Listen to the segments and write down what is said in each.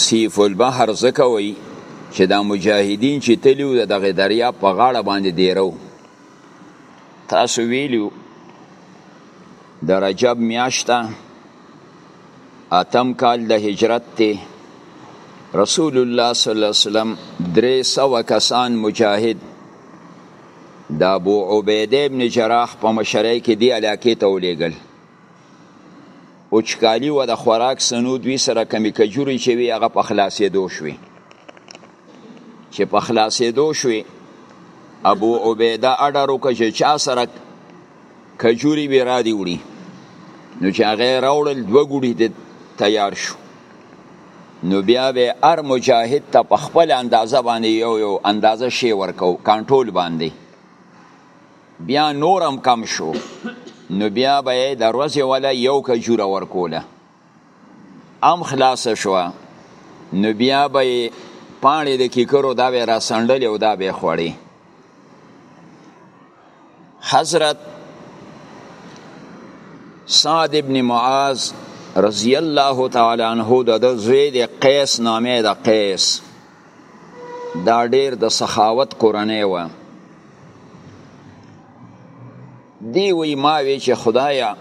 سیف البحر ځکه وایي چې دا مجاهدین چې تلي وو د دغه دریاب په غاړه باندې دیره وو تاسو ویلي د رجب میاشته اتم کال د هجرت دی رسول الله صلی الله علیه وسلم درې سوه کسان مجاهد د ابو عبیده ابن جراح په مشرۍ کې دی علاقې ته ولیږل وچکالي و د خوراک سنو دوی سره کمی کجوري چې وي هغه په خلاصېدو شوې چې په خلاصېدو شوې ابو عبیده اډر وکړ چې چا سره کجوري وي را دي وړي نو چې هغه راوړل دوه ګوډي د تیار شو نو بیا به هر مجاهد ته په خپل اندازه باندې یو یو اندازه شی ورکو کنټرول باندې بیا نورم کم شو نو بیا به یې د ورځې وله یو کجوره ورکوله هم خلاصه شوه نو بیا به یې پاڼې د کیکرو دا به راسنډلې او دا به خوړې حضرت سعد ابن معاذ رضی الله تعالی عنہ د زوی د قیس نامه د قیس دا ډیر د سخاوت کورنۍ و دی وی ما وی چې خدایا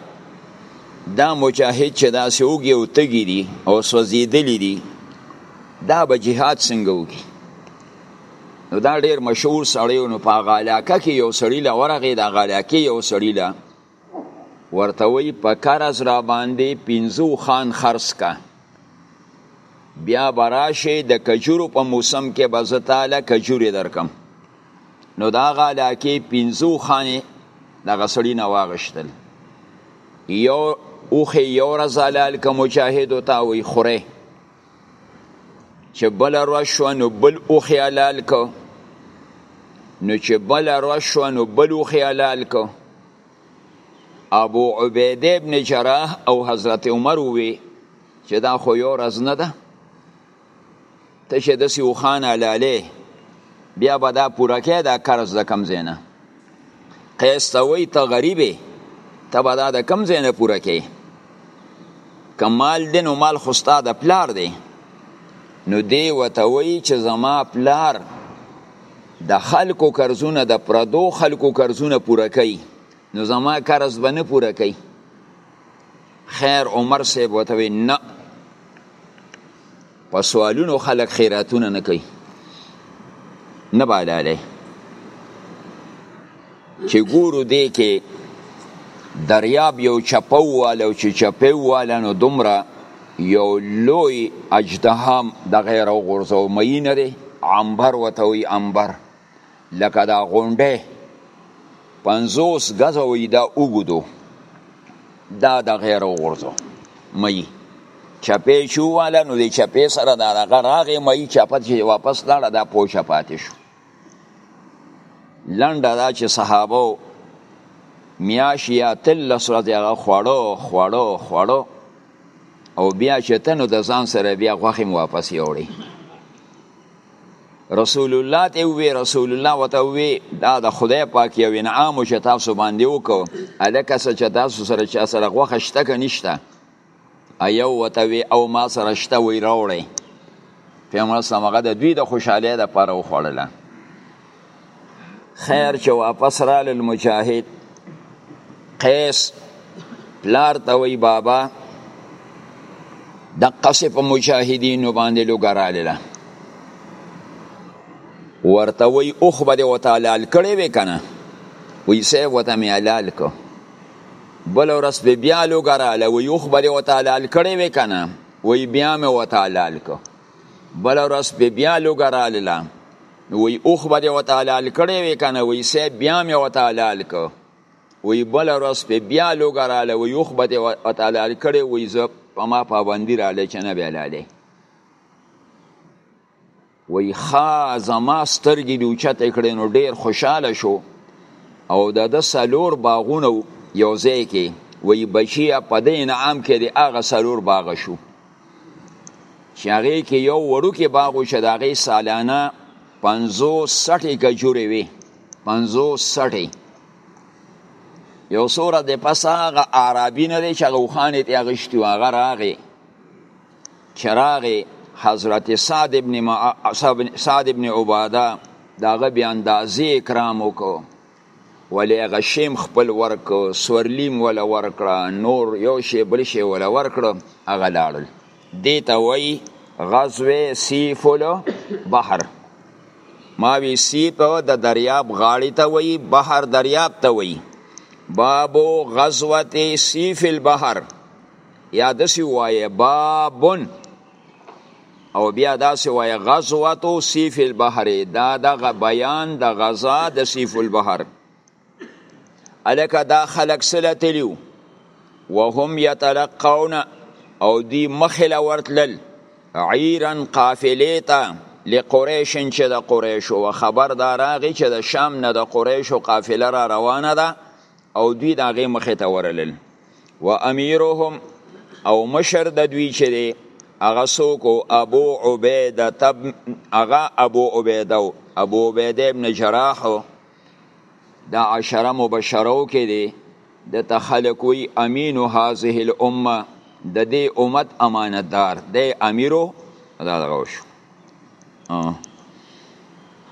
دا مجاهد چې دا سوګي او تګي دي او سوزیدلی دي دا به جهاد څنګه وکي نو دا ډیر مشهور سړی نو په غالاکه کې یو سړی لورغه دا غالاکه یو سړی لا ورته وی په قرض را باندې پنځو خان خرڅ کا بیا براشه د کجورو په موسم کې به زه تاله کجورې درکم نو دا هغه علاقې پنځو خانې دغه سړي نه واغشتل یو اوخې یو ورځ حلال که مجاهدو ته وی خوره چې بل رشوه نو بل او خیالال کو نو چې بل رشوه نو بل او خیالال کو ابو عبیده ابن جراح او حضرت عمر وی چې دا خو یو رز نه ده ته چې دسی وخانه لاله بیا به دا پوره کې دا قرض د کم زینه قیس ته وای ته غریبې ته به دا د کم ځای نه پوره کې که مال دی نو مال خو ستا د پلار دی نو دی ورته وایي چې زما پلار د خلکو قرضونه د پردو خلکو قرضونه پوره کوي نو زما قرض به نه پوره کوي خیر عمر صاحب ورته وایي نه په سوالونو خلک خیراتونه نه کوي نه بالاله چې ګورو دی کې دریاب یو چپو والو چې چپو والا نو دومره یو لوی اجدهام د غیر او غرزو مینه دی عنبر وته وی عنبر لکه دا غونډه پنځوس ګزه وي دا اوږدو دا د غیر وغورځو مئی چپې شو والا نو د چپې سره دا دغه راغې مئی چپه چې واپس لاړه دا پوچه پاتې شو لنډه دا چې صحابه میاش یا تل لس ورځې هغه خوړو خوړو خوړو او بیا چې ته نو د ځان سره بیا غوښې واپس یوړې رسول الله ته وی رسول الله وته وی دا د خدای پاک یو انعام چې تاسو باندې وکړو الکه څه چې تاسو سره چې سره غوخه شته که نشته ایو وته وی او ما سره شته وی راوړی پیغمبر سمغه د دوی د خوشحالۍ لپاره وخوړله خیر چې واپس رال المجاهد قیس پلار ته وی بابا د قصې په مجاهدینو باندې لوګراله ده ورته وی اوخ به د وتعالال کړی وی کنه وی سه وته می حلال کو بل ورس به بیا لوګراله وی اوخ به د وتعالال کړی وی کنه وی بیا می وتعالال کو بل ورس به بیا لوګراله نو وی اوخ به دی وته حلال کړی وی کنه وی سه بیا می وته حلال کو وی بل ورځ په بیا لوګراله وی اوخ به دی وته حلال کړی وی زه په ما پابندی را لچنه به لاله وی خا زما سترګې دی اوچت کړي نو ډیر خوشاله شو او د د سلور باغونو یو ځای کې وی بچیا په دې انعام کې دی هغه سلور باغ شو چې هغې کې یو وړوکی باغ و چې د هغې سالانه پنځوس سټې کجورې وې پنځوس سټې یو څو ورځې پس هغه اعرابي نه دی چې هغه اوښانې ترې اخیستي و هغه راغی چې راغی حضرت سعد ابن, مع... سعد ابن عباده د هغه بې اندازې اکرام وکړو ولې هغه شیم خپل ورک سورلیم ولا ورکړه نور یو شی بل شی ولا ورکړه هغه لاړل دې ته وایي غزوه سیف البحر ما وی سیف د دریاب غاړې ته وایي بحر دریاب ته وایي بابو غزوه سیف البحر یا دسی وایي بابن او بیا داسې وایه غزوتو سیف البحر دا دغه بیان د غزا د سیف البحر الکه دا خلق سره تلیو وهم یتلقون او دی مخله ورتلل عیرن قافله تا لقریشن چې د قریشو و خبر دا راغی چې د شام نه د قریشو قافله را روانه ده او دوی د هغې مخې ته ورلل و امیرهم او مشر د دوی چې دی هغه څوک ابو عبیده تب هغه ابو عبیده ابو عبیده ابن جراح د عشره مبشرو کې دی د تخلق وی امین هذه الامه د دې امت امانتدار د امیرو دا دغه شو اه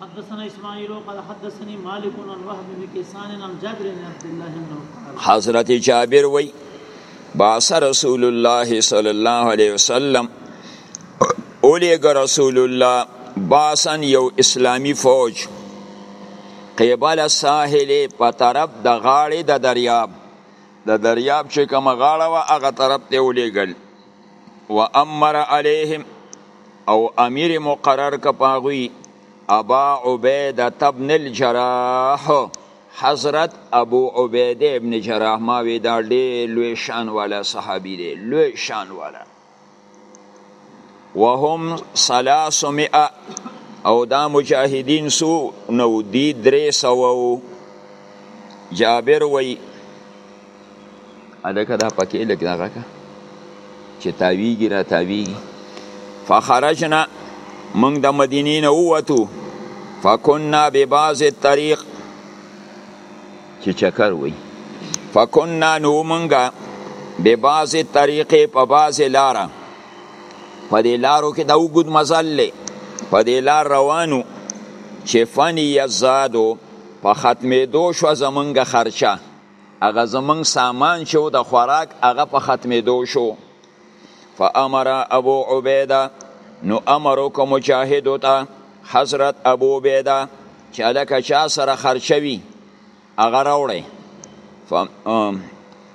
حدثنا اسماعيل قال حدثني مالك عن وهب بن كيسان عن جابر بن عبد الله انه حضرت جابر وی باس رسول الله صلی الله علیه وسلم اولیګ رسول الله باسن یو اسلامی فوج قبل ساحل په طرف د غاړې د دریاب د دریاب چې کوم غاړه و هغه طرف ته اولیګل و امر علیهم او امیر مقرر ک پاغوی ابا عبیده ابن الجراح حضرت ابو عبیده ابن جراح ما وی دا ډیر لوی شان والا صحابی دی لوی شان والا وهم 300 او دا مجاهدین سو نو دی درې سوو جابر وی الکه دا پکې لګ دغه کا چې تاویږي را تاویږي فخرجنا موږ د مدینې نه ووتو فکنا ببعض الطريق چې چکر وي فکنا نو موږ ببعض الطريق په بعض لار په دې لارو کې د وګد مزل له په دې لار روانو چې فنی یزادو په ختمې دو شو زمونږ خرچه هغه زمنګ سامان چې د خوراک هغه په ختمېدو شو فامر ابو عبیده نو امر وکړو مجاهد ته حضرت ابو عبیده چې الکه چا سره خرچوي هغه راوړی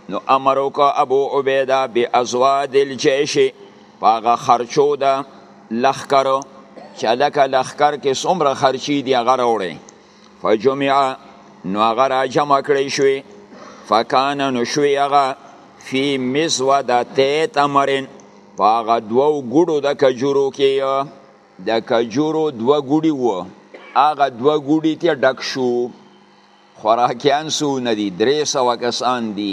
نو امر وکړو ابو عبیده بی ازواد الجیش پاغه خرچو ده لخکرو چې الکه لخکر کې څومره خرچي دی هغه راوړی فجمع نو هغه را جمع کړی شوی فکان نو شوی هغه فی مزوده تیت امرین په هغه دوو ګوډو د کجورو کې د کجورو دوه ګوډي وو هغه دوه ګوډي ته ډک شو خوراکیان سو ندي درې سوه کسان دي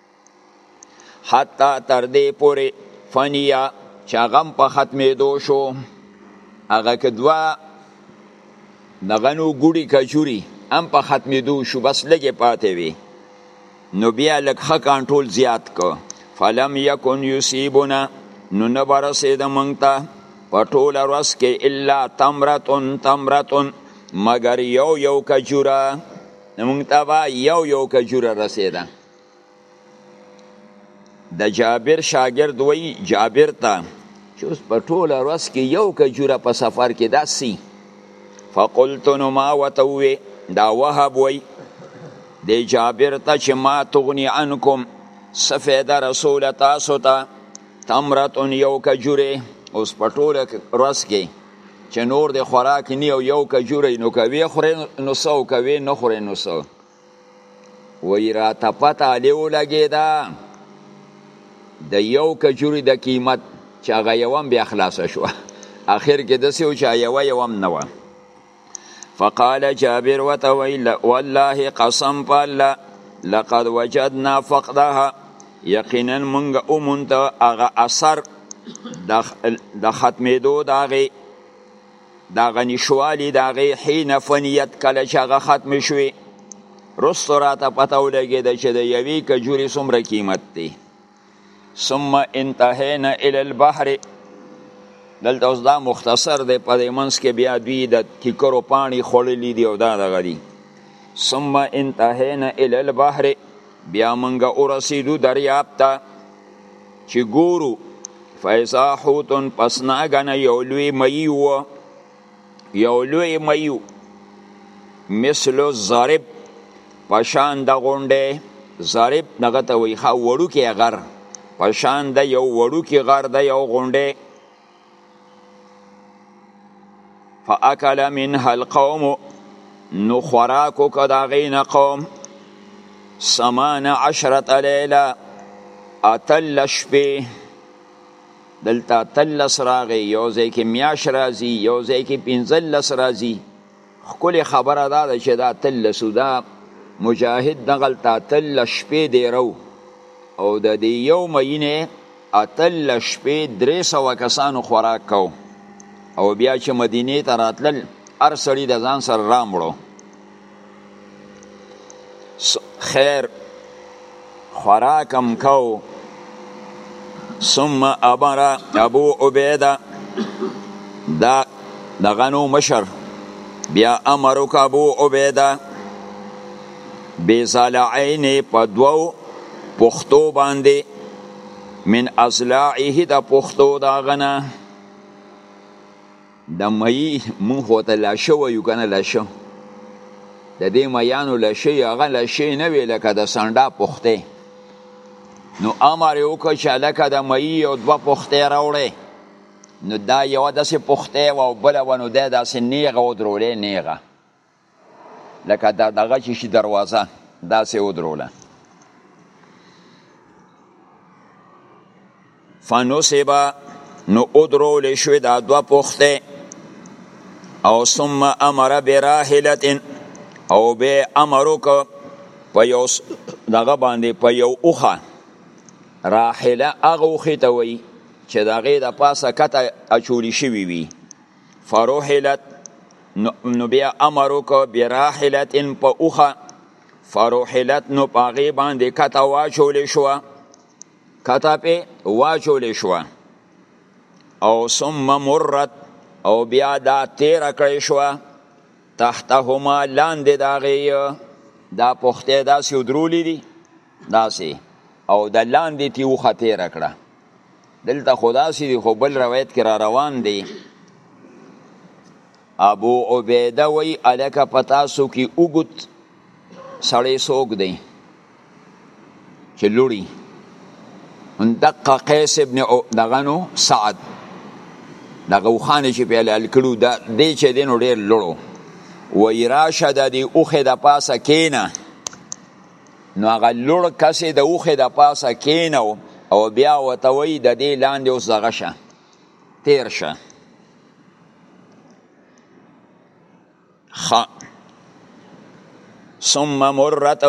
حتی تر دې پورې فنیا چې هغه په ختمېدو شو هغه که دوه دغه نو ګوډي کجوري هم په ختمېدو شو بس لږې پاتې وي نو بیا لږ ښه کنټرول زیات کو فلم یکن یصیبنا نو نه به رسېده موږ ته په ټوله ورځ کې الا تمرتون تمرتون مګر یو یو کجوره موږ ته به یو یو کجوره رسېده د جابر شاګرد وای جابر ته چې اوس په ټوله ورځ کې یو کجوره په سفر کې داسي فقلت نو ما ورته ووې دا وهب وای د جابر ته چې ما تغني عنکم څه فایده رسوله تاسو ته تمرتون یو کجوره اوس په ټوله ورځ کې چې نور د خوراک نی او یو کجوره نو کوي خورې نو څه او کوي نه خورې نو څه وی راته پته علی ولګیدا د یو کجوري د قیمت چې هغه یوم بیا خلاص شو اخر کې د سیو چې یو یوم نه و فقال جابر وتوی والله قسم بالله لقد وجدنا فقدها یقینا مونږ اومونته هغه اثر د ختمېدو د هغې دا غنیشوالی دا غی حین فنیت کله چې هغه ختم شوی رستو راته پته ولګېده چې د یوې کجورې څومره قیمت دی ثم انتهینا الی البحر دلته اوس دا مختصر دی په دې منځ کې بیا دوی د ټیکرو پاڼې خوړلي دي او دا دغه دي ثم انتهینا الی البحر بیا موږ ورسېدو دریاب ته چې ګورو فیضا حوتن پس ناګنه یو لوی مئی و یو لوی مئی مثل الضرب پشان د غونډه ضرب دغه ته وی خا وړو کې غر پشان د یو وړو کې غر د یو غونډه فاکل منها القوم نو خوراکو که دا غین قوم سمان عشرت لیلا اتل شپی دلته تلس راغی یو ځای کې میاش راځي یو ځای کې پنځلس راځي خکلی خبره دا ده چې دا تل لسو دا مجاهد دغلتا تل لشپې دیرو او د دې یو مینه اتل لشپې درې سو کسانو خوراک کو او بیا چې مدینه ته راتلل ار سړی د ځان سره رامړو خیر خوراکم کو ثم امر ابو عبیده دا د غنو مشر بیا امر وک ابو عبیده بزلعین په دوو پختو باندې من ازلاعه د پختو دا غنه د مئی مونږ خو ته لاشه وایو کنه لاشه د دې میانو لاشه هغه لاشه نه وی لکه د سانډا پخته نو امر یو که چې لکه د مئی او دوه پخته راوړې نو دا یو داسې پخته او بل ونو ده داسې نیغه او درولې نیغه لکه دا دغه چې شي دروازه داسې ودروله فنصبا نو ادرول شوې دا دوه پوخته او ثم امر براحله او به امر وکړ په یو دغه باندې په یو اوخه راحله هغه اوخې ته وایي چې د هغې د پاسه کته اچولی شوي وي فروحلت نو بیا امر وکړ براحلت په اوخه فروحلت نو پاغه باندې کته واچول شو کته په واچول شو او ثم مرت او بیا دا تیر کړی شو تحتهما لاندې داغه دا پخته داسې درولې دي داسې او د لاندې تی وخه تیر کړه دلته خداسې دی خو بل روایت کې را روان دی ابو عبیده وی الکه پتاسو کې اوګت سړی سوګ دی چې لوري دقه قیس ابن دغنو سعد دغه وخان چې په لال کړو دا دی چې دینو ډیر لړو و ایراشه د دی اوخه د پاسه کینه نو هغه لوړ کس د اوخه د پاسه کینو او بیا وته وی د دې لاندې اوس دغه شه تیر شه خ ثم مرت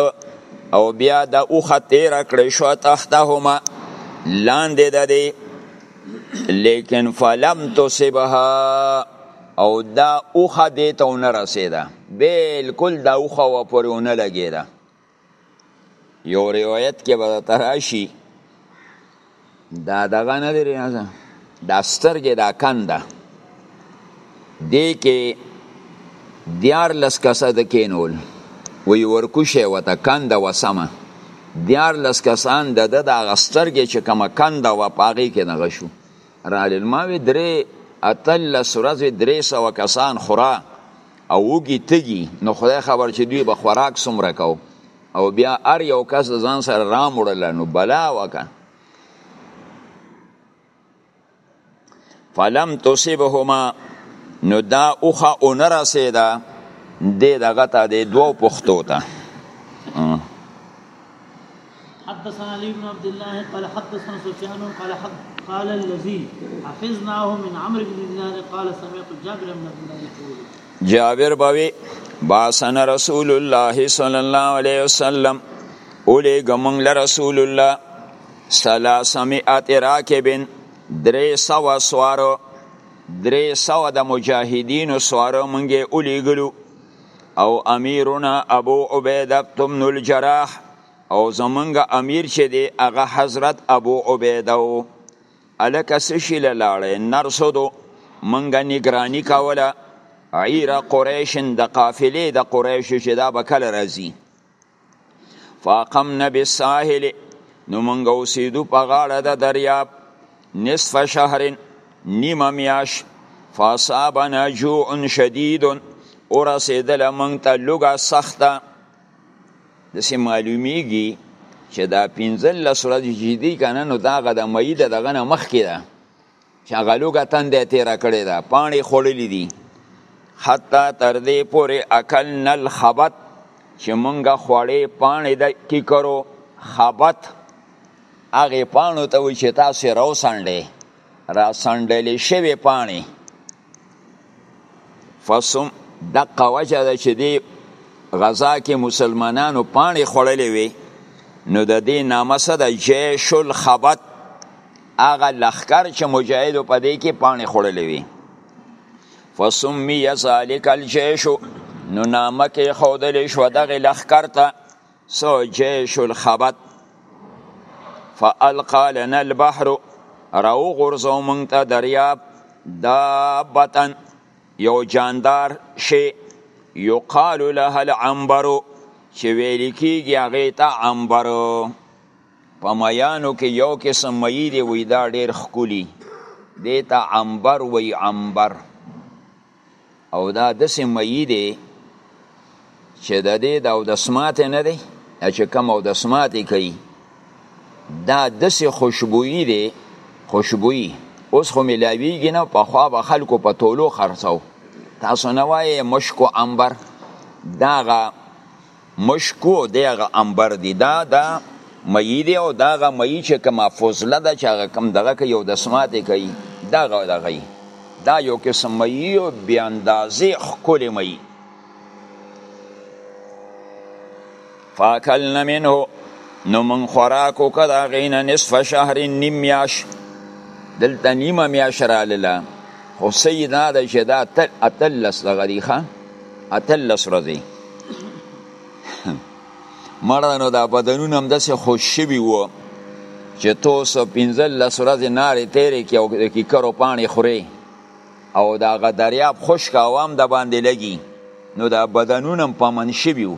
او بیا د اوخه تیر کړې شو تحتهما لاندې د دې لیکن فلم تصبها او دا اوخه دې ته ونه رسېده بالکل دا اوخه و پورې ونه لګېده یو روایت کې به درته راشي دا دغه نه دی دا سترګې دا کنده دې کې دیارلس کسه د کینول وی ورکوشه وته کنده وسمه دیارلس کسان د د دغه سترګې چې کومه کنده و پاغې کې نغه شو رالل ما وی درې اتلس ورځې درې سوه کسان خورا او وږي تږي نو خدای خبر چې دوی به خوراک څومره کو او بیا هر یو کس د ځان سره راموړل نو بلا وکه فلم تصبهما نو دا اوخه اونه رسېده دې دغه ته د دوو پښتو ته حدثنا علي بن عبد الله قال حدثنا سفيان قال حد قال الذي حفظناه من عمرو بن دينار قال سمعت جابر بن عبد الله يقول جابر باوي باسن رسول الله صلى الله عليه وسلم اولی گمنگ لرسول الله سلاسمیت راکبن درې سوا سوارو درې سوا د مجاهدینو سوارو منګه اولی گلو او امیرنا ابو عبیده تمن الجراح او زمونږ امیر چې دی هغه حضرت ابو عبیده و الکه سشی لاړې نرسدو مونږ نگرانی کوله عیر قریش د قافلې د قریش چې دا به کله راځي فاقمنا بالساحل نو مونږ اوسېدو په غاړه د دریاب نصف شهر نیمه میاش فاصابنا جوع شدید ورسېدل مونږ ته لوږه سخته داسې معلومیږي چې دا پنځلس ورځې چې دي که نه نو دا هغه د مي د دغه نه مخکې ده چې هغه لوګه تنده تیره کړې ده پاڼې خوړلې دي حتی تر دې پورې اکل نل خبت چې مونږه خوړې پاڼې د کیکرو خبت هغه پاڼو ته وي چې تاسو راوسنډې را سنډلې شوې پاڼې فصم دقه وجه ده چې دی غزا کې مسلمانانو پاڼې خوړلې وي نو د دې نامه څه ده جیش الخبت هغه لښکر چې مجاهدو په دې کې پاڼې خوړلې وي فسمی ذالک الجیش نو نامه کې ښودلې شوه دغې لښکر ته سو جيش الخبت فالقا لنا البحر راو غرزو مونږ ته دریاب دابتن یو جاندار شی یقال له العنبر چې ویل کیږي هغه ته عنبر په میانو کې یو قسم مئی دی وی دا ډیر خکولی دیتا عنبر وی عنبر او دا داسې مئی دی چې د دې د اودس ماته نه دی چې کم اودس ماته کوي دا داسې خوشبویي دی خوشبویي اوس خو ملاویږي نه په خوا به خلکو په تولو خرڅو تاسو نه وایې مشکو انبر داغه مشکو او دی هغه انبر دی دا دا مئی دی او دا هغه مئی چې کومه فضله ده چې هغه کوم دغه کوي او دسمات یې کوي دا هغه دغه یي دا یو قسم مئی او بې اندازې ښکلې مئی فاکلنا منه نو من خوراک وکړه د هغې نه نصف شهر نیم میاش دلته نیمه میاش راغله خو سیدنا ده چې دا اتلس دغه دی ښه اتلس ورځې مړه نو دا بدنونه هم داسې خوش شوي وو چې توس پنځلس ورځې نارې تېرې کې او د کیکرو پاڼې خورې او د هغه دریاب خشک هوا هم د باندې لګي نو دا بدنونه هم پمن شوي وو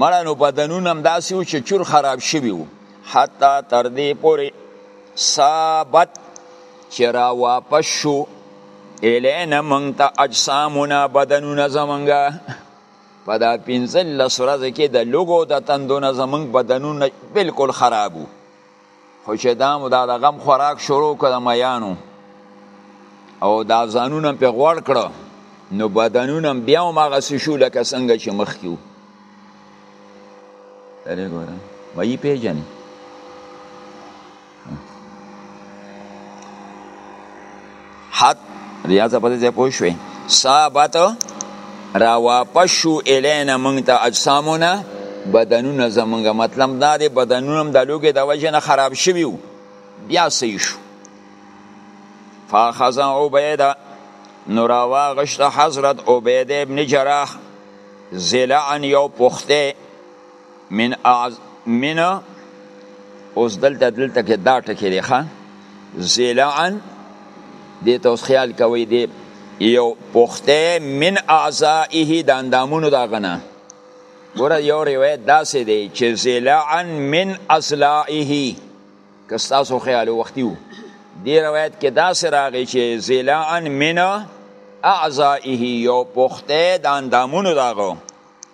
مړه نو بدنونه هم داسې و چې چور خراب شوي وو حتی تر دې پورې ثابت چې را واپس شو الینا مونږ ته اجسامونه بدنونه زمونږه په دا پنځلس ورځې کې د لوګو د تندونه زمونږ بدنونه بلکل خراب وو خو چې دا مو دا د غم خوراک شروع کړ د میانو او دا ځانونه په غوړ کړو نو بدنونه بیا هم هغه شو لکه څنګه چې مخکې وو درې ګوره وایي پیژنې حت ریاضه په دې پوه شوې صابت را واپس شو الینا مونږ ته اجسامونه بدنونه زمونږ مطلب دا دی بدنونه هم د لوګې د وجې نه خراب شوي وو بیا صحیح شو فاخذ عبیده نو راواغشت حضرت عبیده ابن جراح زلعن یو پخته من اعز من اوس دلته دلته کې دا ټکی دی ښه زلعن دې ته اوس خیال کوئ دی یو پخته من اعضائه د اندامونو دا غنه ګوره یو روایت داسې دی چې زلعن من اصلائه که ستاسو خیال وختي وو دې روایت کې داسې راغی چې زلعن من اعضائه یو پخته د اندامونو دا غو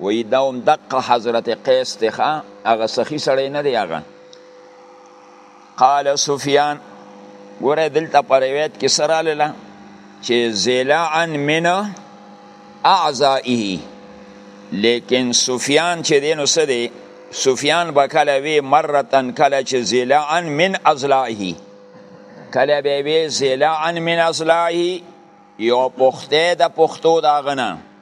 وی دا هم دقه حضرت قیس دی ښه هغه سخي سړی نه دی هغه قال سفیان ګوره دلته په روایت کې څه راغله چې زلعا من اعضائه لیکن سفیان چې دی نو څه دی سفیان به کله وی مرتن کله چې زلعا من اضلاعه کله به وی زلعا من اضلاعه یو پخته د پختو داغنه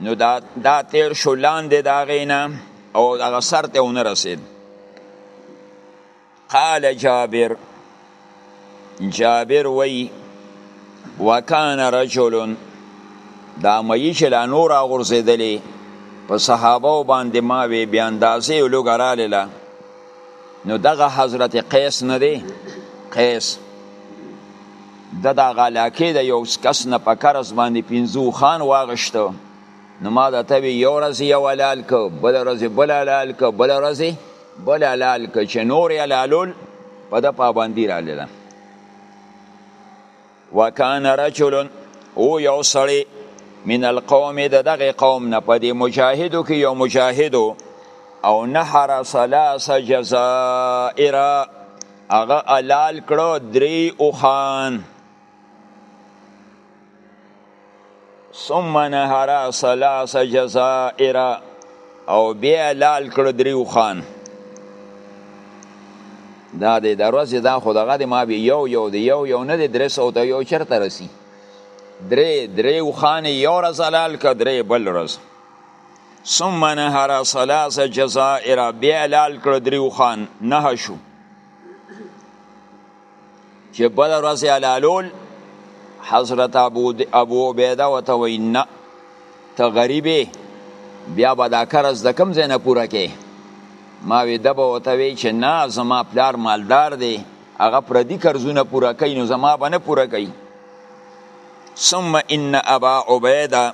نو دا دا تیر شو لاندې دا غینا او هغه سر ته ونه رسید قال جابر جابر وی وکان رجل دا مې چې لا نور غورځېدلې په صحابه باندې ما وی بیا اندازې لوګراله نو دغه حضرت قیس نه دی قیس د دغه علاقې د یو کس نه په قرض باندې پنځو خان واغشته نو ما د ته یو ورځ یو حلال که بل ورځ بل حلال که بل ورځ بل حلال که چې نور حلالول په د پابندي راغله وکان رجل او یو سړی من القوم د دغه قوم نه په دې مجاهدو کې یو مجاهدو او نحر ثلاث جزائر هغه حلال کړو درې اوخان ثم نهر ثلاث جزائر او بیا لال کړ دریو خان دا د دروازې دا خو دغه د ما به یو یو دی یو یو نه دی درې سو ته یو چرته رسی درې درې وخانه یو ورځ حلال ک درې بل ورځ ثم نهر ثلاث جزائر بیا حلال کړ درې وخان نه شو چې بل ورځ علالول حضرت ابو ابو عبیده وته وای نه ته غریبې بیا به دا قرض د کم ځای نه پوره کې ما وی د به وته وی چې نه زما پلار مالدار دی هغه پردي قرضونه پوره کوي نو زما به نه پوره کوي ثم ان ابا عبیده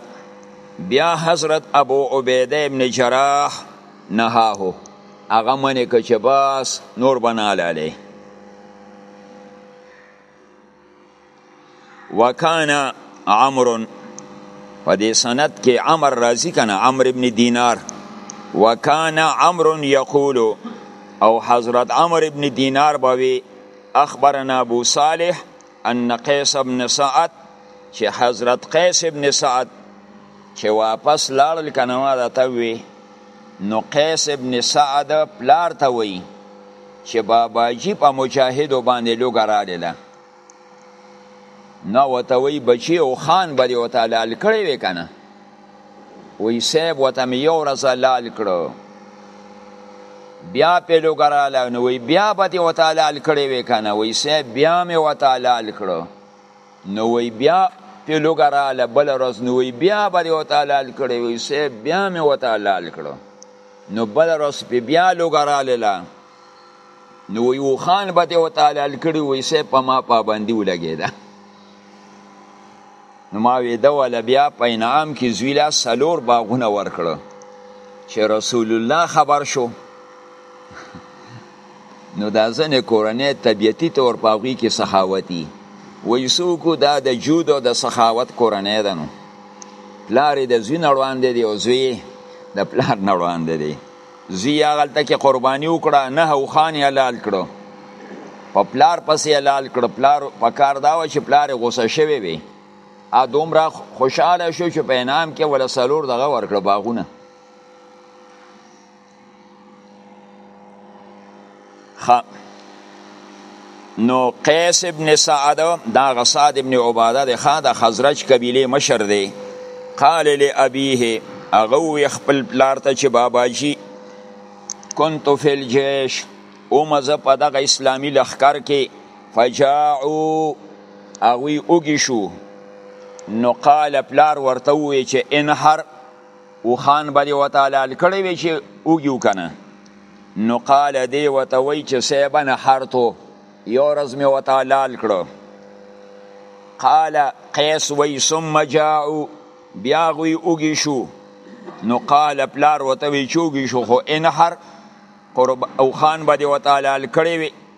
بیا حضرت ابو عبیده ابن جراح نهاهو هغه منې که چې بس نور به نه حلالې وکانا عمرو په دې سند کې عمر راضی کنه عمر ابن دینار وکانا عمرو یقول او حضرت عمر ابن دینار باوی اخبرنا ابو صالح ان قیس ابن سعد چې حضرت قیس ابن سعد چې واپس لاړل کنه ما دا ته وی نو قیس ابن سعد پلار ته وی چې بابا جی په مجاهدو باندې لوګه راړله نو وته وی بچی او خان بری وته لال کړی وی کنه وی صاحب وته مې یو ورځ لال کړو بیا په لوګراله نو وی بیا به دې وته لال کړی وی کنه وی صاحب بیا مې وته لال کړو نو وی بیا په لوګراله بل ورځ نو وی بیا به دې وته لال کړی وی صاحب بیا مې وته لال کړو نو بل ورځ په بیا لوګراله لا نو وی وخان به دې وته لال کړی وی صاحب په ما پابندي ولګیده نو ما وی د ول بیا په انعام کې زوی لا سلور باغونه ورکړو چې رسول الله خبر شو نو دا ځنې کورنۍ طبیعتي طور په هغوی کې سخاوتي وایي څوک دا د جود او د سخاوت کورنۍ ده نو پلار یې د زوی نه وړاندې دی او زوی یې د پلار نه وړاندې دی زی هغلته کې قرباني وکړه نه او خان حلال کړو په پلار پسې حلال کړو پلار په کار دا و چې پلار غوسه شوی وي ا دومره خوشاله شو چې په انعام کې ولا سلور دغه ورکړ باغونه خا نو قیس ابن سعد دا غصاد ابن عباده دی خا د خزرج قبیله مشر دی قال لابیه هغه وی خپل پلار ته چې بابا جی كنت في الجيش اومزه په دغه اسلامی لخر کې فجاعو اغوی اوګی شو نو قال پلار ورته وی چې انحر او خان باندې وتعالى کړی وی چې اوګیو کنه نو قال دی وته وی چې سیبا نحرتو یو ورځ مې وته حلال کړو قال قیس وی ثم جاعو بیا غوی اوږي شو نو قال پلار وته وی چوږي شو خو انحر قرب او خان باندې وته حلال کړی وی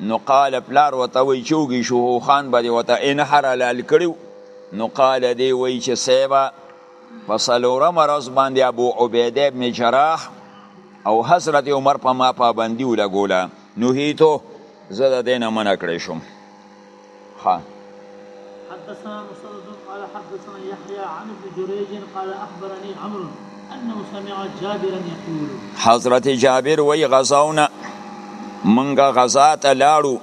نو قال پلار وته وی چوګی شو هو خان باندې وته ان هر لال کړو نو قال دی وی چې سیبا فصلورم مرز باندې ابو عبیده ابن جراح او حضرت عمر په ما پابندی ولګوله نو هیتو زه د دینه منع کړی شوم خا حدثنا مسدد قال حدثنا يحيى عن ابن جريج قال اخبرني عمرو انه سمع جابرا يقول حضرت جابر وی غزاونه منګه غزا ته لاړو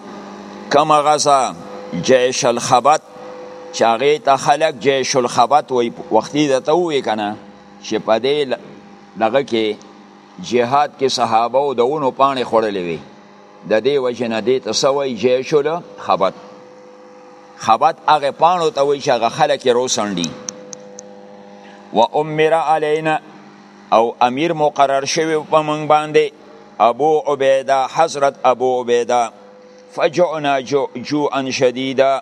کما غزا جيش الخبت چاغه ته خلق جيش الخبت وی وختي د ته وی کنه چې په دې دغه کې جهاد کې صحابه او دونو پانې خړلې وي د دې وجه نه دې ته سوی جیش له خبت خبت هغه پانو ته وی چې هغه خلک روسنډي و امر علینا او امیر مقرر شوی په من باندې ابو عبیده حضرت ابو عبیده فجعنا جوعا شدیدا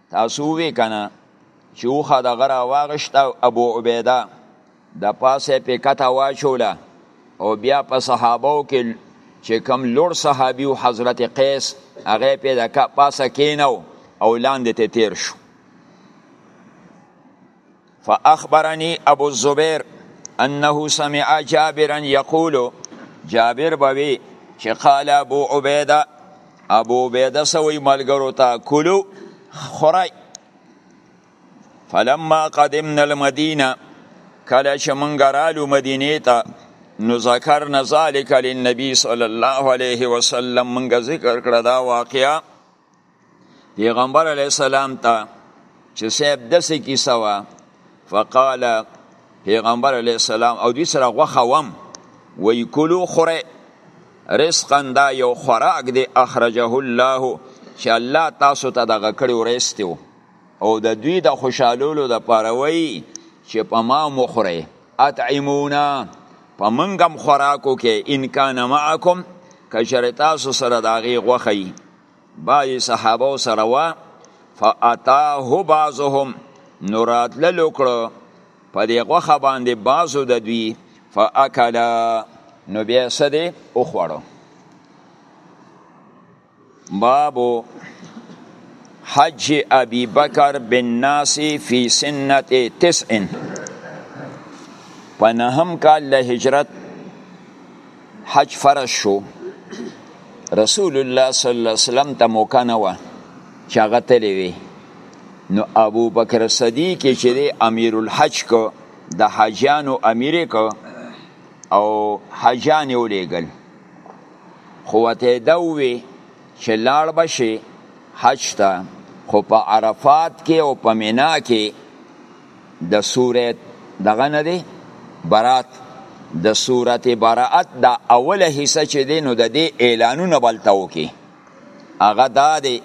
تاسو وی کنه چې وخه د غره واغشت او ابو عبیده د پاسه په کته واچوله او بیا په صحابو کې چې کم لوړ صحابي او حضرت قیس هغه په د پاسه کینو او لاندې ته تیر شو فاخبرني ابو الزبير انه سمع جابرا يقول جابر بوي چې قال ابو عبيده ابو عبيده سوي ملګرو ته کلو خورای فلما قدمنا المدينه کله چې مونږ رالو مدینه ته نو ذکرنا ذلك للنبي صلى الله عليه وسلم مونږ ذکر کړه دا واقعا پیغمبر علی السلام ته چې صاحب دسې کیسه وه فقال پیغمبر علی السلام او دوی سره غوښه وم وی کلو خوره رزقا دا یو خوراک دی اخرجه الله چې الله تاسو ته دغه کړی ورستیو او د دوی د خوشحالولو د پاره وی چې په ما مخوره اطعمونا په منګم خوراکو کې ان کان معکم کشر تاسو سره داغي غوخی بعضی صحابه سره وا فاتاه بعضهم نو راتلل وکړو په دې غوخه باندې بعضو د دوی فاکل نو بیا سده او خوړو بابو حج ابي بکر بن ناصي في سنه 90 په نهم کال له هجرت حج فرض شو رسول الله صلی الله علیه وسلم ته موقع نه و چې هغه تللی وي نو ابو بکر صدیق چې دی امیر الحج کو د حاجیانو امیر کو او حاجیان یې ولیږل خو ورته ده ووی چې لاړ به شي حج ته خو په عرفات کې او په مینا کې د سوره دغه نه دی برات د سورت براعت دا اوله حصه چې دی نو د دې اعلانونه بلته وکي هغه دا دی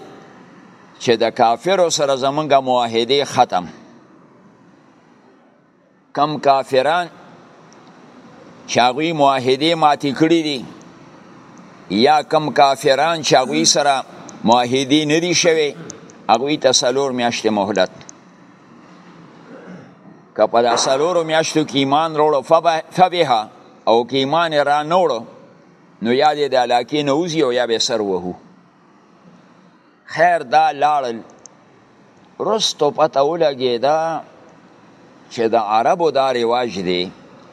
چې د کافرو سره زمونږه معاهده ختم کم کافران چې هغوی معاهده ماتې کړي دي یا کم کافران چې هغوی سره معاهده نه دي شوي هغوی ته څلور میاشتې مهلت که په دا سلورو میاشتو کې ایمان وروړو فبها او که ایمان یې را نه وړو نو یا دې د علاقې نه وځي او یا به سر وهو خیر دا لاړل رستو پته ولګېده چې د عربو دا رواج دی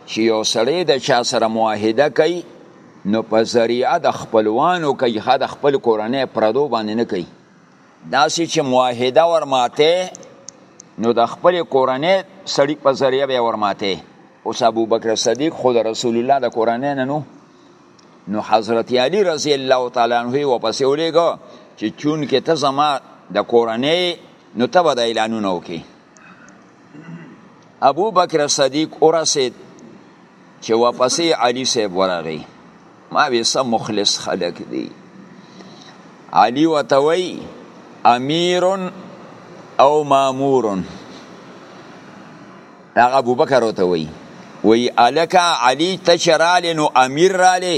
چې یو سړی د چا سره معاهده کوي نو په ذریعه د خپلوانو کوي ښه د خپل کورنۍ پردو باندې نه کوي داسې چې معاهده ورماته نو د خپل کورنۍ سړی په ذریعه به ورماته اوس ابو بکر صدیق خود رسول الله د کورنۍ نه نو نو حضرت علی رضی الله تعالی عنہ و پسې ولېګو چې چون کې ته زما د کورنۍ نو ته به د اعلانونه وکې ابو بکر صدیق ورسید چې واپسې علی صاحب ورغی ما وی سم مخلص خلق دی علی وتوی امیر او مامور هغه ابو بکر وتوی وی الکا علی تشرال نو امیر رالی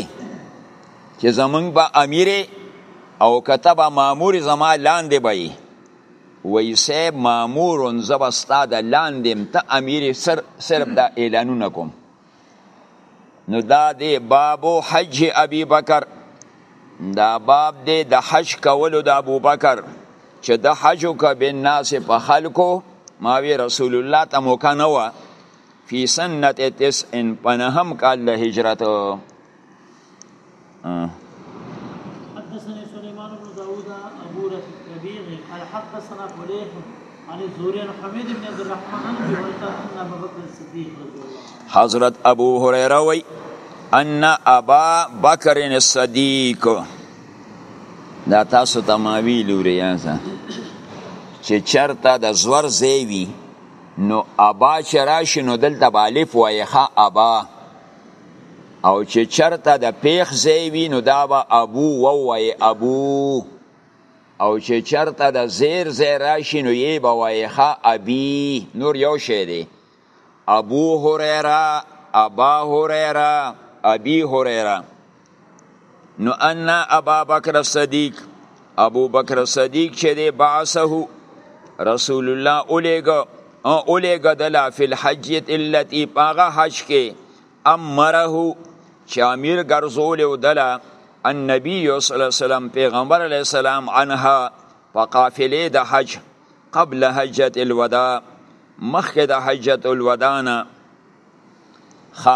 چې زمونږ به امیر او کتبه مامور زما لاندې به وی صاحب مامورون زبا ستا د لاندیم ته امیر سر صرف دا اعلانونه کوم نو دا دی بابو حج ابي بکر دا باب دی د حج کولو د ابو بکر چې د حج وک بن ناس په خلکو ما وی رسول الله ته موکا نه و فی سنت تسعن پنهم کال د هجرت حدثنا سليمان بن داوود ابو ربيع قال حدثنا فليح عن الزهري عن حميد بن عبد الرحمن عن ابي هريره ان ابا بكر الصديق رضي الله عنه حضرت ابو هريره وي ان ابا بکر الصدیق دا تاسو ته ما ویلو ریاضه چې چرته د زور زیوی نو ابا چې راشي نو دلته به الف وایخه ابا او چې چرته د پیخ ځای وي نو دا به ابو ووایې ابو او چې چرته د زیر ځای راشي نو یې به وایې ښه ابي نور یو شی دی ابو هریره ابا هریره ابي هریره نو ان ابا بکر صدیق ابو بکر صدیق چې دی بعثه رسول الله اولیګه اولیګه دلا فی الحج التي پاغه حج کې امره چې امیر ګرځول او دلا النبي صلی الله علیه وسلم پیغمبر علیه السلام عنها په قافلې د حج قبل حجت الوداع مخکې د حجت الوداع نه خ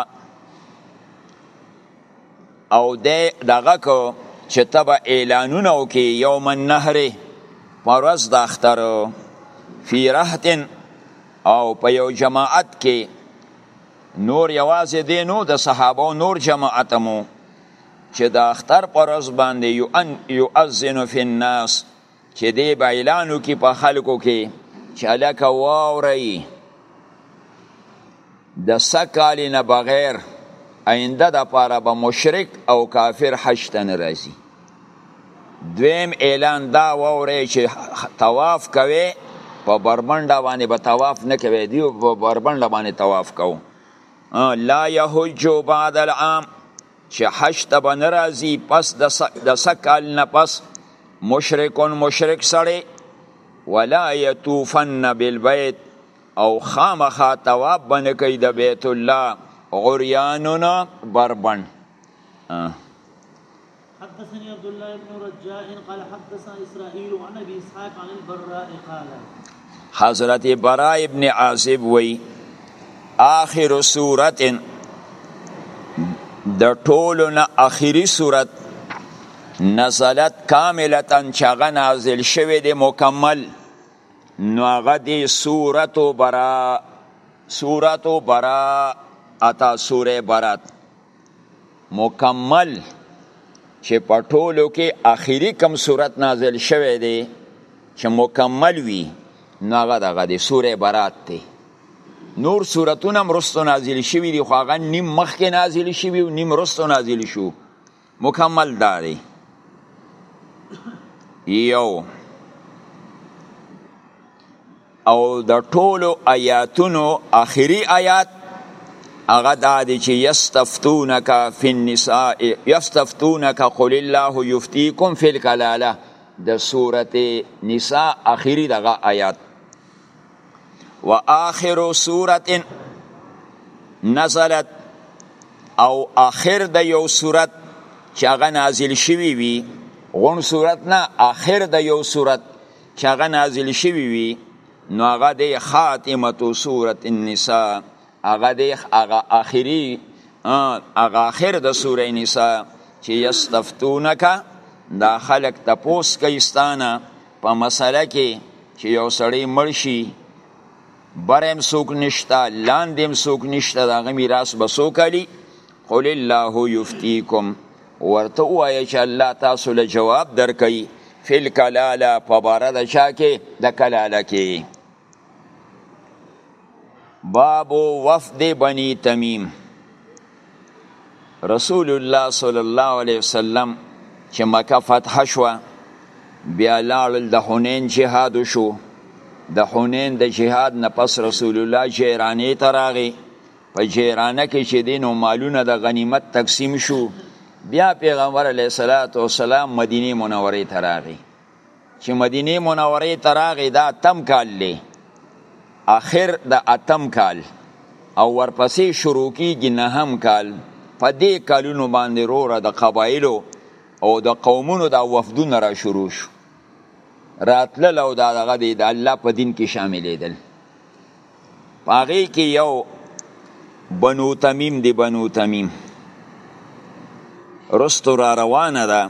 او د دغه کو چې تبا اعلانونه وکي یوم النهر پرز د اختر فی رهتن او په یو جماعت کې نور یوازې دی نو د صحابه نور جماعت مو چې د اختر پرز باندې یو ان یؤذن فی الناس چې دی به اعلان وکړي په خلکو کې چې هلکه واورئ د سږ کال نه بغیر آینده دپاره به مشرک او کافر حج ته نه راځي دویم اعلان دا واورئ چې طواف کوئ په بربنډه باندې به طواف نه کوي دی په بربنډه باندې طواف کوو لا یحج بعد العام چې حج ته به نه راځي پس د سږ کال نه پس مشرکون مشرک سړی ولا یطوفن بالبیت او خامخا تواب به نه کوي د بیت الله عریانونه بربن حدثني عبد الله بن رجاء قال حدثنا اسرائيل عن ابي اسحاق عن البراء قال حضرت برا ابن عازب وی آخر صورت د ټولو نه اخیری صورت نزلت کاملتا چې هغه نازل شوی دی مکمل نو هغه دی صورت برا صورت برا اتا سوره برات مکمل چې په ټولو کې اخیری کم صورت نازل شوی دی چې مکمل وي نو هغه دغه دی سوره برات دی نور صورتونه مرستو نازل شوی دی خو هغه نیم مخکې نازل شوی او نیم مرستو نازل شو مکمل دا دی یو او د ټولو آیاتونو اخری آیات هغه دا دی چې یستفتونک فی النساء یستفتونک قل الله یفتیکم فی الکلاله د سورته نساء اخری دغه آیات و آخر سورته نزلت او آخر د یو سورت چې هغه نازل شوی وي غون سورت نه آخر د یو سورت چې هغه نازل شوی وي نو هغه د خاتمه سوره النساء هغه د هغه اخري هغه اخر د سوره نساء چې یستفتونک دا خلق تپوس کوي ستانه په مسله کې چې یو سړی مړ شي برم سوک نشتا لاندیم سوک نشتا دا غمی راس بسوک علی قل الله یفتیکم ورته وایه چې الله تاسو له جواب درکوي فی الکلاله په باره د چا کې د کلاله کې باب وفد بنی تمیم رسول الله صلی الله علیه وسلم چې مکه فتح شوه بیا لاړل د حنین جهاد شو د حنین د جهاد نه پس رسول الله جیرانی ته راغی په جیرانه کې چې دین او مالونه د غنیمت تقسیم شو بیا پیغمبر علیه الصلاۃ والسلام مدینه منوره ته راغی چې مدینه منوره ته راغی دا تم کال له اخر د اتم کال او ورپسې شروع کیږي نهم کال په دې کالونو باندې روره د قبایلو او د قومونو د وفدونه را شروع شو راتلل او دا دغه د الله په دین کې شاملېدل هغه کې یو بنو تمیم دی بنو تمیم رستو را روانه ده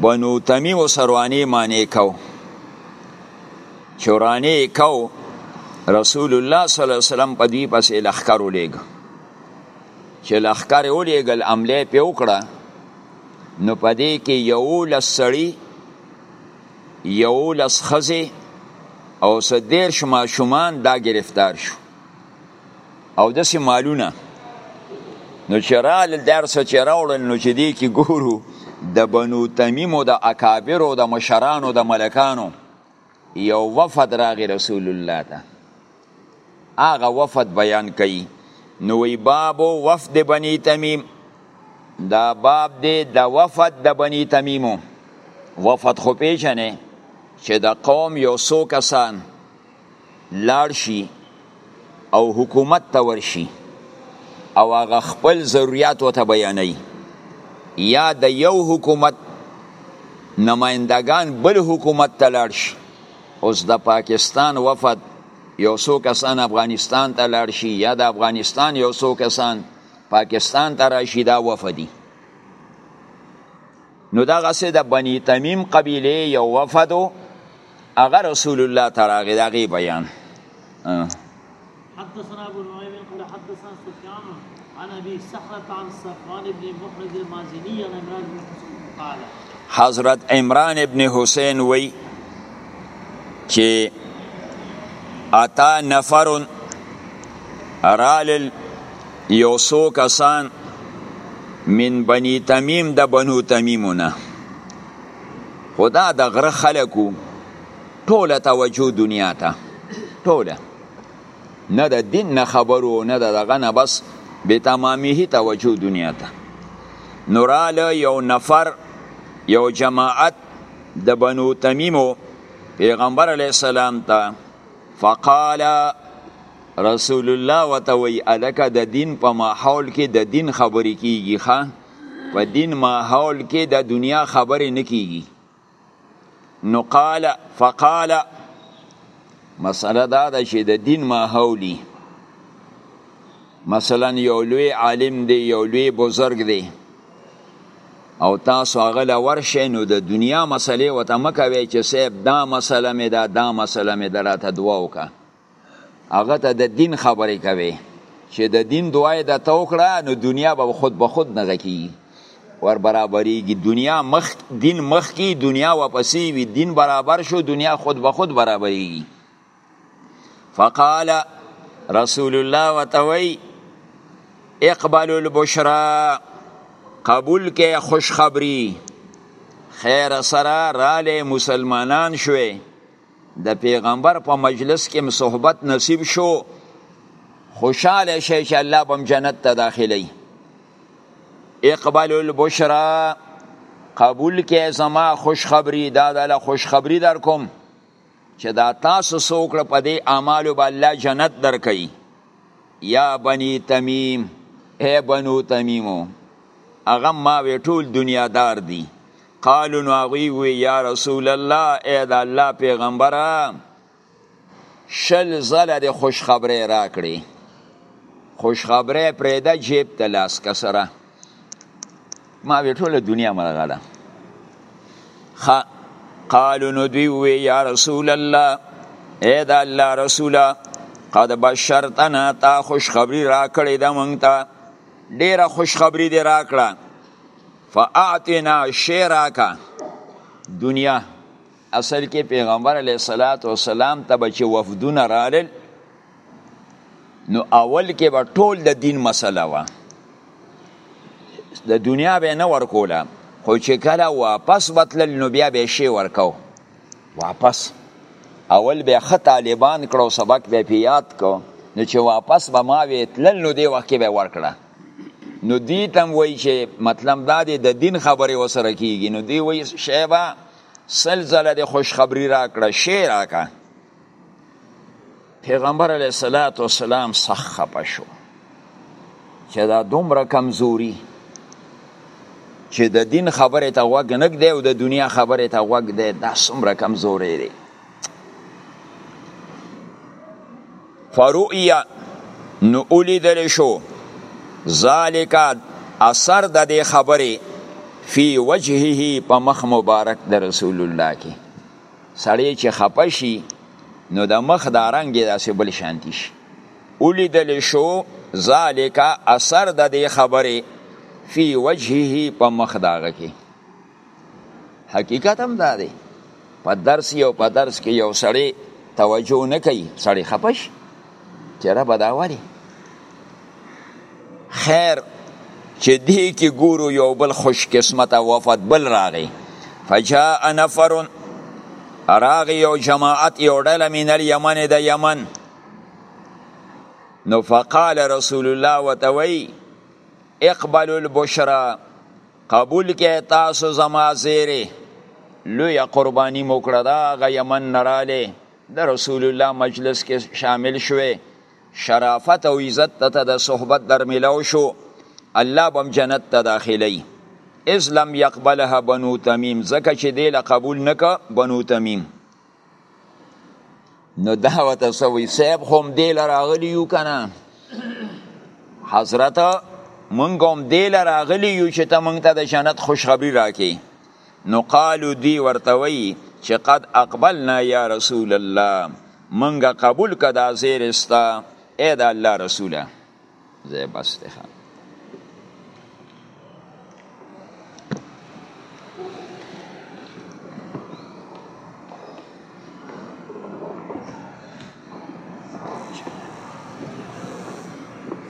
بنو تمیم و سروانی معنی کو چورانی کو رسول الله صلی الله علیه وسلم په دوی پسې لخکر ولېګ چې لخکر ولېګل عمله په وکړه نو پدې کې یو لسړی یوولس ښځې او څه دېرش ماشومان دا ګرفتار شو او داسې مالونه نو چې رال درس چې راوړل نو چې دی کې ګورو د بنو تمیمو د اکابرو د مشرانو د ملکانو یو وفد راغی رسول الله ته هغه وفد بیان کوي نو وی باب وفد بنی تمیم دا باب دی د وفد د بنی تمیمو وفد خو پیژنې چې د قوم یو څو کسان لاړ شي او حکومت ته ورشي او هغه خپل ضرورت وته بیانوي یا د یو حکومت نمایندگان بل حکومت ته لاړ شي اوس د پاکستان وفد یو څو کسان افغانستان ته لاړ شي یا د افغانستان یو څو کسان پاکستان ته راشي دا وفدي نو دغه سه د بنی تمیم قبیله یو وفدو هغه رسول الله تعالی دغه بیان حدثنا ابو نعيم قال حدثنا سفيان عن ابي سحرة عن صفوان بن محرز المازني عن عمران بن حسين قال حضرت عمران ابن حسين وی چې اتا نفر رال یو سو کسان من بنی تمیم د بنو تمیمونه خدا د غره خلکو ټوله توجه دنیا ته ټوله نه د دین نه خبرو نه د دغه نه بس به تمامه توجه دنیا ته نوراله یو نفر یو جماعت د بنو تمیمو پیغمبر علی السلام ته فقال رسول الله وتوی الک د دین په ماحول کې د دین خبرې کیږي ښا په دین ماحول کې د دنیا خبرې نه کیږي نو قال فقال مسله دا ده چې د دین ماحولي مثلا یو لوی عالم دی یو لوی بزرګ دی او تاسو هغه له ورشئ نو د دنیا مسلې ورته مه کوئ چې صاحب دا مسله مې ده دا مسله مې ده راته دعا وکړه هغه ته د دین خبرې کوي چې د دین دعای د توکړه نو دنیا به خود به خود نه غکی ور برابرېږي دنیا مخ دین مخ کی دنیا واپسې وي دین برابر شو دنیا خود به خود برابرېږي فقال رسول الله وتوي اقبل البشرا قبول کې خوشخبری خیر سره رااله مسلمانان شوي د پیغمبر په مجلس کې صحبت نصیب شو خوشاله شي چې الله بم جنت ته داخلي اقبال البشرا قبول کې زما خوشخبری دا د خوشخبری در کوم چې دا تاسو سوکړه په دې اعمالو به الله جنت درکړي یا بنی تمیم اے بنو تمیمو هغه ما وی ټول دنیا دار دی قالو نو هغوی وی یا رسول الله ای د الله پیغمبره شل زله د خوشخبری راکړي خوشخبری پرېده جیب ته لاس کسره ما وی ټوله دنیا مرغه ده قالو نو دوی وی یا رسول الله ای د الله رسوله قد بشرتنا تا خوشخبری راکړي د مونږ ته ډیره خوشخبری دی راکړه فاعتنا شیراکا دنیا اصل کې پیغمبر علیه الصلاۃ والسلام ته بچ وفدونه رالل نو اول کې به ټول د دین مسله و د دنیا به نه ورکوله خو چې کله واپس بتلل نو بیا به شی ورکو واپس اول به خ طالبان کړو سبق به پیات کو نو چې واپس به ما وی تلل نو دی وخت به ورکړه نو دی تم وای چې مطلب دا دی د دین خبرې وسره کیږي نو دی وای شیبا سلزله د خوشخبری راکړه شی راکړه پیغمبر علیه الصلاۃ والسلام سخت خپه شو چې دا دومره کمزوري چې د دین خبره ته وګ نګ دی او د دنیا خبره ته وګ دی دا څومره کمزوري دی فرؤیا نو ولیدل شو ذالک اثر د دې خبرې فی وجهه په مخ مبارک د رسول الله کې سړی چې خپه شي نو د مخ دا رنګ یې داسې بل شانتي شي ولیدل شو ذالک اثر د دې خبرې فی وجهه په مخ داغه کې حقیقت هم دا دی په درس یو په درس کې یو سړی توجه نه کوي سړی خپش چې رب دا ولی خیر چې دې کې ګورو یو بل خوش قسمت وفد بل راغی فجاء نفر راغی یو جماعت یو ډله من الیمن د یمن نو فقال رسول الله وتوی اقبلوا البشرا قبول کې تاسو زما زیره لوی قربانی مو کړه دا غ یمن نراله د رسول الله مجلس کې شامل شوه شرافت او عزت ته د صحبت در ملاو شو الله بم جنت ته داخلي اسلام يقبلها بنو تميم زکه چې دی له قبول نک بنو تميم نو دا وته سوي صاحب هم دی لراغلی یو کنه حضرت مونږ هم دی لراغلی یو چې ته مونږ ته د جنت خوشخبری راکې نو قالو دی ورته وی چې قد اقبلنا یا رسول الله مونږه قبول کدا زیرستا اې دا الله رسوله زه بس دی خان